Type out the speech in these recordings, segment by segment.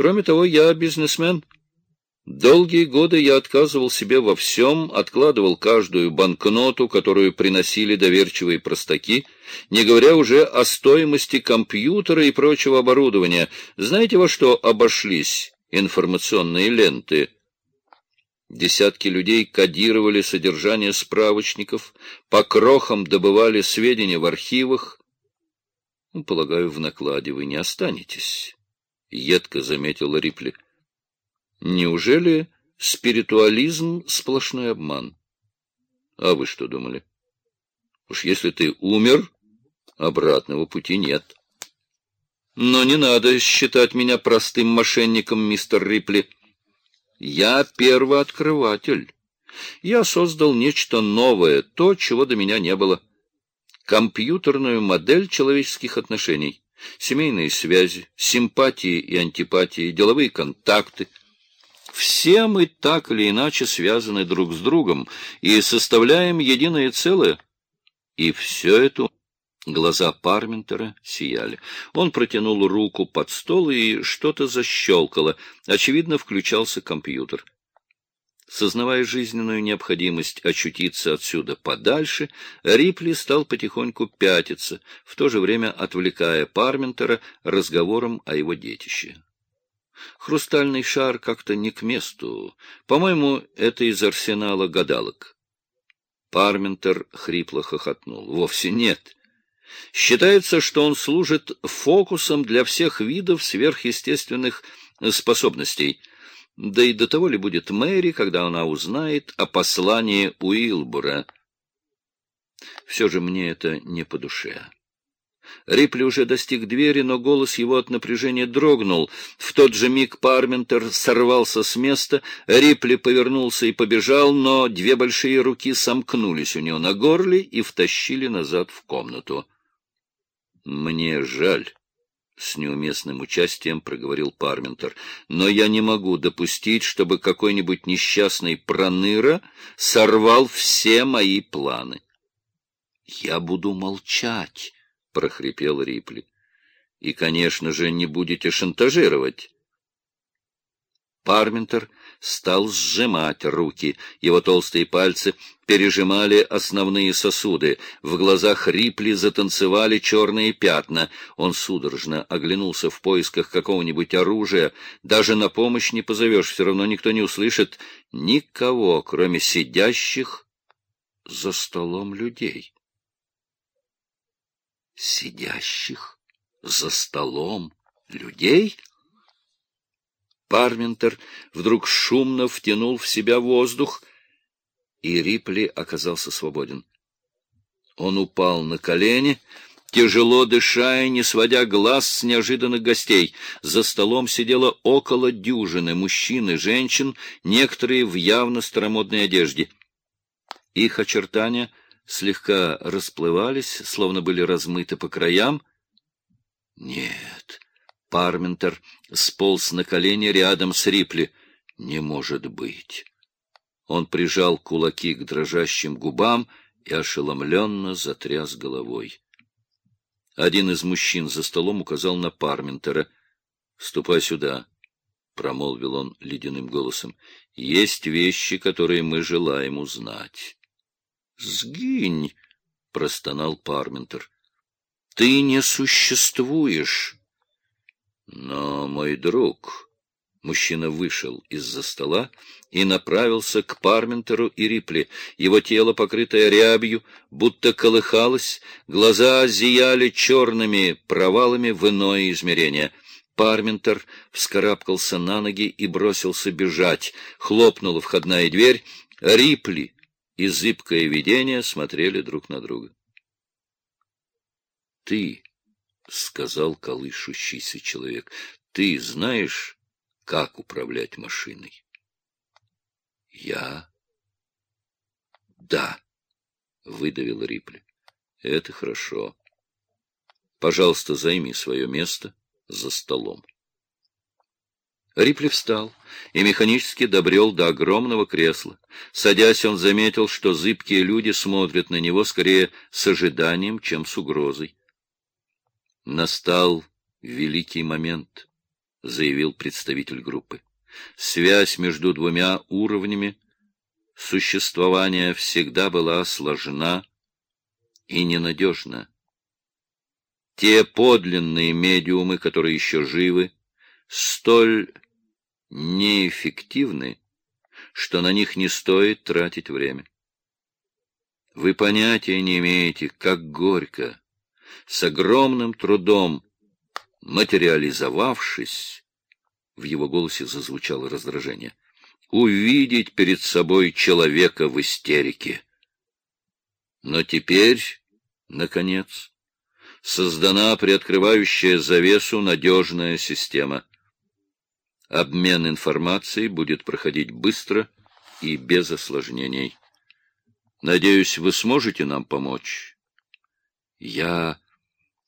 Кроме того, я бизнесмен. Долгие годы я отказывал себе во всем, откладывал каждую банкноту, которую приносили доверчивые простаки, не говоря уже о стоимости компьютера и прочего оборудования. Знаете, во что обошлись информационные ленты? Десятки людей кодировали содержание справочников, по крохам добывали сведения в архивах. Ну, полагаю, в накладе вы не останетесь, — едко заметила Рипли. — Неужели спиритуализм — сплошной обман? А вы что думали? Уж если ты умер, обратного пути нет. Но не надо считать меня простым мошенником, мистер Рипли. Я первооткрыватель. Я создал нечто новое, то, чего до меня не было. Компьютерную модель человеческих отношений, семейные связи, симпатии и антипатии, деловые контакты — все мы так или иначе связаны друг с другом и составляем единое целое. И все это... Глаза Парментера сияли. Он протянул руку под стол, и что-то защелкало. Очевидно, включался компьютер. Сознавая жизненную необходимость очутиться отсюда подальше, Рипли стал потихоньку пятиться, в то же время отвлекая Парментера разговором о его детище. Хрустальный шар как-то не к месту. По-моему, это из арсенала гадалок. Парментер хрипло хохотнул. Вовсе нет. Считается, что он служит фокусом для всех видов сверхъестественных способностей. Да и до того ли будет Мэри, когда она узнает о послании Уилбура? Все же мне это не по душе. Рипли уже достиг двери, но голос его от напряжения дрогнул. В тот же миг Парментер сорвался с места, Рипли повернулся и побежал, но две большие руки сомкнулись у него на горле и втащили назад в комнату. — Мне жаль, — с неуместным участием проговорил Парментер, — но я не могу допустить, чтобы какой-нибудь несчастный проныра сорвал все мои планы. — Я буду молчать, — прохрипел Рипли. — И, конечно же, не будете шантажировать. Парментер стал сжимать руки. Его толстые пальцы пережимали основные сосуды. В глазах Рипли затанцевали черные пятна. Он судорожно оглянулся в поисках какого-нибудь оружия. Даже на помощь не позовешь, все равно никто не услышит. Никого, кроме сидящих за столом людей сидящих за столом людей? Парментер вдруг шумно втянул в себя воздух, и Рипли оказался свободен. Он упал на колени, тяжело дыша и не сводя глаз с неожиданных гостей. За столом сидело около дюжины мужчин и женщин, некоторые в явно старомодной одежде. Их очертания слегка расплывались, словно были размыты по краям. Нет, Парментер сполз на колени рядом с Рипли. Не может быть. Он прижал кулаки к дрожащим губам и ошеломленно затряс головой. Один из мужчин за столом указал на Парментера. — Ступай сюда, — промолвил он ледяным голосом. — Есть вещи, которые мы желаем узнать. «Сгинь!» — простонал Парментер. «Ты не существуешь!» «Но, мой друг...» Мужчина вышел из-за стола и направился к Парментеру и Рипли. Его тело, покрытое рябью, будто колыхалось, глаза зияли черными провалами в иное измерение. Парментер вскарабкался на ноги и бросился бежать. Хлопнула входная дверь. Рипли и зыбкое видение смотрели друг на друга. — Ты, — сказал колышущийся человек, — ты знаешь, как управлять машиной? — Я? — Да, — выдавил Рипли. — Это хорошо. Пожалуйста, займи свое место за столом. Рипли встал и механически добрел до огромного кресла. Садясь, он заметил, что зыбкие люди смотрят на него скорее с ожиданием, чем с угрозой. Настал великий момент. — заявил представитель группы. Связь между двумя уровнями существования всегда была сложна и ненадежна. Те подлинные медиумы, которые еще живы, столь неэффективны, что на них не стоит тратить время. Вы понятия не имеете, как горько, с огромным трудом материализовавшись, в его голосе зазвучало раздражение, увидеть перед собой человека в истерике. Но теперь, наконец, создана приоткрывающая завесу надежная система. Обмен информацией будет проходить быстро и без осложнений. Надеюсь, вы сможете нам помочь? Я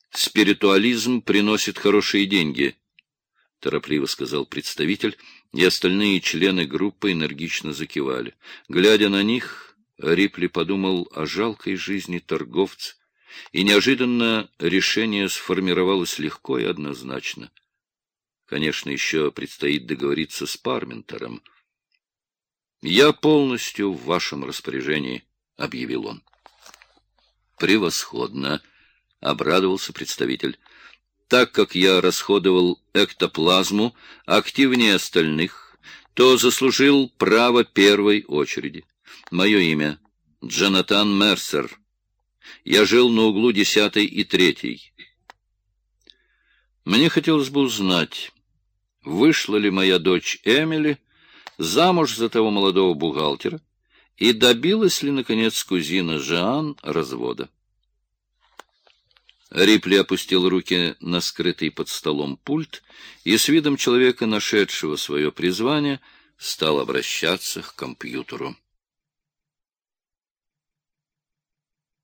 Спиритуализм приносит хорошие деньги, — торопливо сказал представитель, и остальные члены группы энергично закивали. Глядя на них, Рипли подумал о жалкой жизни торговца, и неожиданно решение сформировалось легко и однозначно. Конечно, еще предстоит договориться с Парментером. «Я полностью в вашем распоряжении», — объявил он. «Превосходно!» — обрадовался представитель. «Так как я расходовал эктоплазму активнее остальных, то заслужил право первой очереди. Мое имя — Джонатан Мерсер. Я жил на углу десятой и третьей. Мне хотелось бы узнать, вышла ли моя дочь Эмили замуж за того молодого бухгалтера и добилась ли, наконец, кузина Жан развода. Рипли опустил руки на скрытый под столом пульт и с видом человека, нашедшего свое призвание, стал обращаться к компьютеру.